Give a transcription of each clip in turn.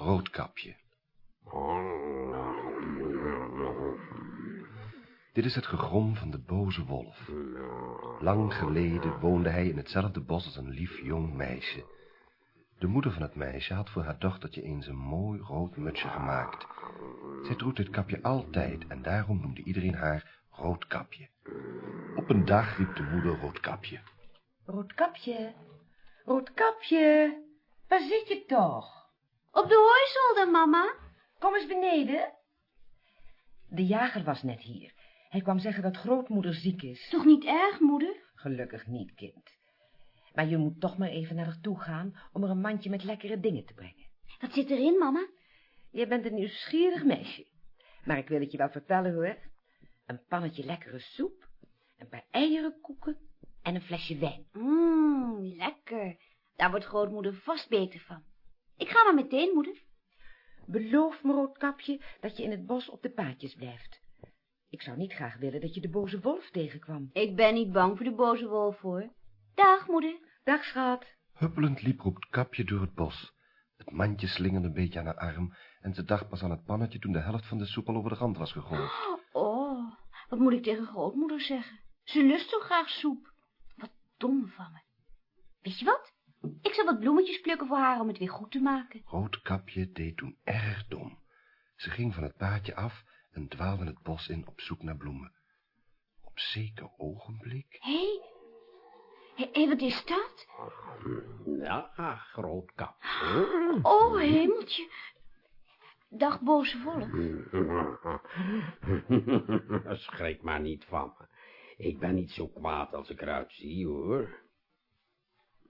Roodkapje. Dit is het gegrom van de boze wolf. Lang geleden woonde hij in hetzelfde bos als een lief jong meisje. De moeder van het meisje had voor haar dochtertje eens een mooi rood mutsje gemaakt. Zij droeg dit kapje altijd en daarom noemde iedereen haar Roodkapje. Op een dag riep de moeder Roodkapje. Roodkapje, Roodkapje, waar zit je toch? Op de hooizolder, mama. Kom eens beneden. De jager was net hier. Hij kwam zeggen dat grootmoeder ziek is. Toch niet erg, moeder? Gelukkig niet, kind. Maar je moet toch maar even naar haar toe gaan om er een mandje met lekkere dingen te brengen. Wat zit erin, mama? Je bent een nieuwsgierig meisje. Maar ik wil het je wel vertellen, hoor. Een pannetje lekkere soep, een paar eierenkoeken en een flesje wijn. Mmm, lekker. Daar wordt grootmoeder vast beter van. Ik ga maar meteen, moeder. Beloof me, Roodkapje, dat je in het bos op de paadjes blijft. Ik zou niet graag willen dat je de boze wolf tegenkwam. Ik ben niet bang voor de boze wolf, hoor. Dag, moeder. Dag, schat. Huppelend liep Roodkapje door het bos. Het mandje slingerde een beetje aan haar arm en ze dacht pas aan het pannetje toen de helft van de soep al over de rand was gegooid. Oh, wat moet ik tegen grootmoeder zeggen? Ze lust zo graag soep. Wat dom van me. Weet je wat? Ik zal wat bloemetjes plukken voor haar om het weer goed te maken. Roodkapje deed toen erg dom. Ze ging van het paadje af en dwaalde het bos in op zoek naar bloemen. Op zeker ogenblik... Hé, hé, hé, wat is dat? Ja, groot Oh, hemeltje. Dag, boze wolf. Schrik maar niet van me. Ik ben niet zo kwaad als ik eruit zie, hoor.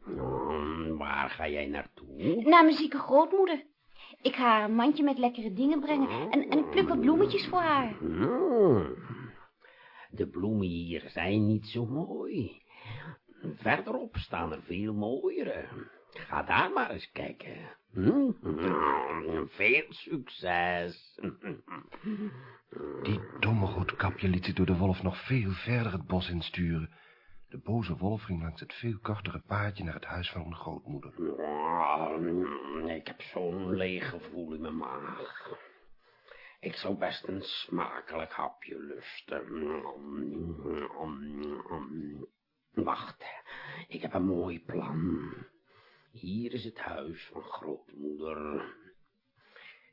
Hmm, waar ga jij naartoe? Naar mijn zieke grootmoeder. Ik ga haar een mandje met lekkere dingen brengen en, en ik pluk wat bloemetjes voor haar. Hmm. De bloemen hier zijn niet zo mooi. Verderop staan er veel mooiere. Ga daar maar eens kijken. Hm? Veel succes. Die domme Roodkapje liet zich door de wolf nog veel verder het bos insturen. De boze wolf ging langs het veel kortere paadje naar het huis van hun grootmoeder. Ik heb zo'n leeg gevoel in mijn maag. Ik zou best een smakelijk hapje lusten. Wacht, ik heb een mooi plan. Hier is het huis van grootmoeder.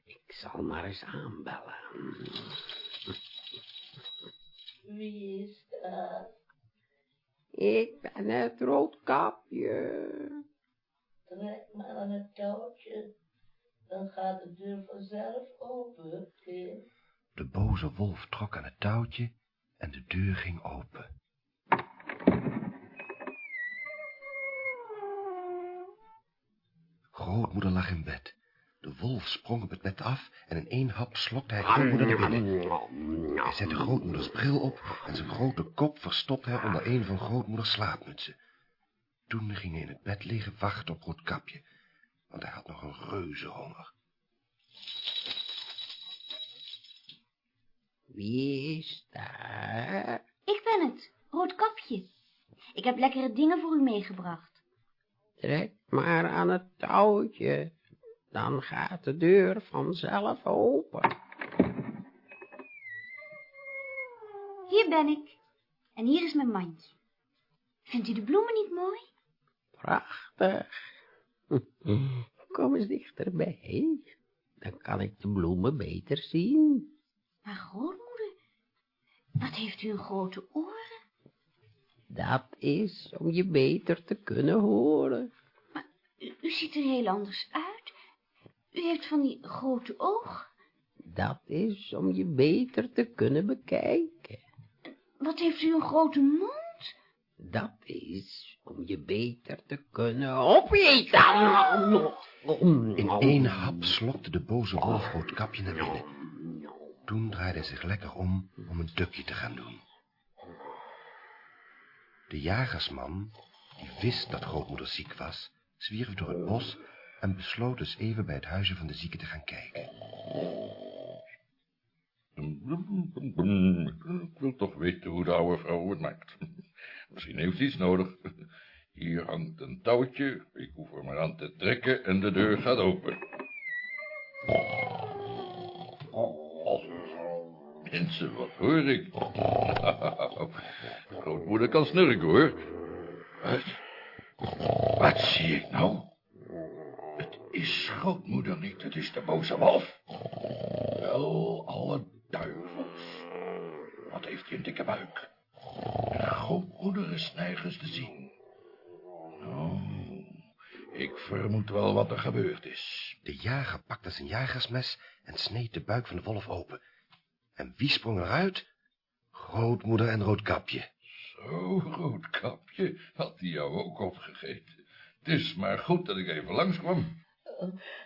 Ik zal maar eens aanbellen. Wie is dat? Ik ben het roodkapje. Trek maar aan het touwtje. Dan gaat de deur vanzelf open, kind. De boze wolf trok aan het touwtje en de deur ging open. Grootmoeder lag in bed. De wolf sprong op het bed af en in één hap slokte hij grootmoeder naar binnen. Hij zette grootmoeders bril op en zijn grote kop verstopte hij onder een van grootmoeders slaapmutsen. Toen ging hij in het bed liggen wachten op Roodkapje, want hij had nog een reuze honger. Wie is daar? Ik ben het, Roodkapje. Ik heb lekkere dingen voor u meegebracht. Trek maar aan het touwtje. Dan gaat de deur vanzelf open. Hier ben ik. En hier is mijn mandje. Vindt u de bloemen niet mooi? Prachtig. Kom eens dichterbij. Dan kan ik de bloemen beter zien. Maar grootmoeder, wat heeft u een grote oren? Dat is om je beter te kunnen horen. U, u ziet er heel anders uit. U heeft van die grote ogen. Dat is om je beter te kunnen bekijken. Wat heeft u een grote mond? Dat is om je beter te kunnen opeten. In één hap slokte de boze wolf Roodkapje naar binnen. Toen draaide hij zich lekker om om een dukje te gaan doen. De jagersman, die wist dat grootmoeder ziek was, zwierf door het bos en besloot dus even bij het huisje van de zieke te gaan kijken. Ik wil toch weten hoe de oude vrouw het maakt. Misschien heeft ze iets nodig. Hier hangt een touwtje, ik hoef er maar aan te trekken en de deur gaat open. Mensen, wat hoor ik? Grootmoeder kan snurken, hoor. Wat? Wat zie ik nou? Grootmoeder niet, het is de boze wolf. Wel, alle duivels. Wat heeft hij een dikke buik? En grootmoeder is nergens te zien. Oh, ik vermoed wel wat er gebeurd is. De jager pakte zijn jagersmes en sneed de buik van de wolf open. En wie sprong eruit? Grootmoeder en Roodkapje. Zo, Roodkapje, had hij jou ook opgegeten. Het is maar goed dat ik even langskwam.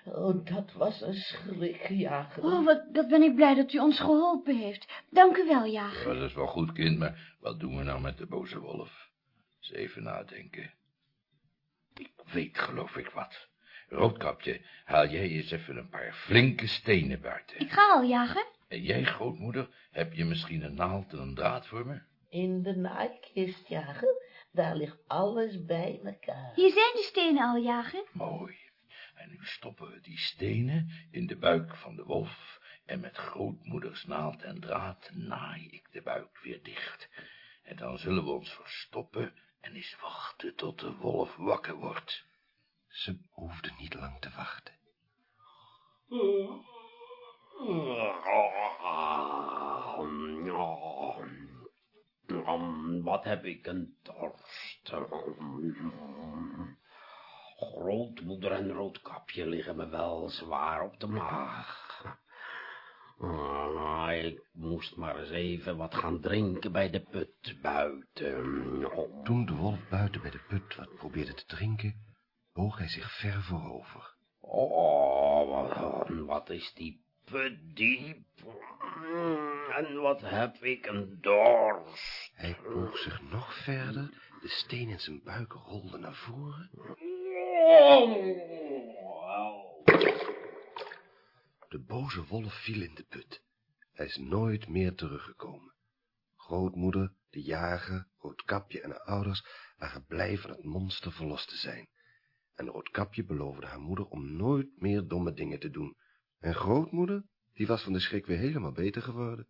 Oh, dat was een schrik, jager. Oh, wat, wat ben ik blij dat u ons geholpen heeft. Dank u wel, jager. Ja, dat is wel goed, kind, maar wat doen we nou met de boze wolf? Eens even nadenken. Ik weet, geloof ik, wat. Roodkapje, haal jij eens even een paar flinke stenen buiten. Ik ga al, jager. En jij, grootmoeder, heb je misschien een naald en een draad voor me? In de naaikist, jager. Daar ligt alles bij elkaar. Hier zijn de stenen al, jager. Mooi. En nu stoppen we die stenen in de buik van de wolf en met grootmoeders naald en draad naai ik de buik weer dicht. En dan zullen we ons verstoppen en eens wachten tot de wolf wakker wordt. Ze hoefde niet lang te wachten. Wat heb ik een dorst. Grootmoeder en Roodkapje liggen me wel zwaar op de maag. Ah, ik moest maar eens even wat gaan drinken bij de put buiten. Toen de wolf buiten bij de put wat probeerde te drinken, boog hij zich ver voorover. Oh, wat, wat is die put diep. En wat heb ik een dorst. Hij boog zich nog verder, de steen in zijn buik rolde naar voren. De boze wolf viel in de put. Hij is nooit meer teruggekomen. Grootmoeder, de jager, Roodkapje en haar ouders waren blij van het monster verlost te zijn. En Roodkapje beloofde haar moeder om nooit meer domme dingen te doen. En grootmoeder, die was van de schrik weer helemaal beter geworden.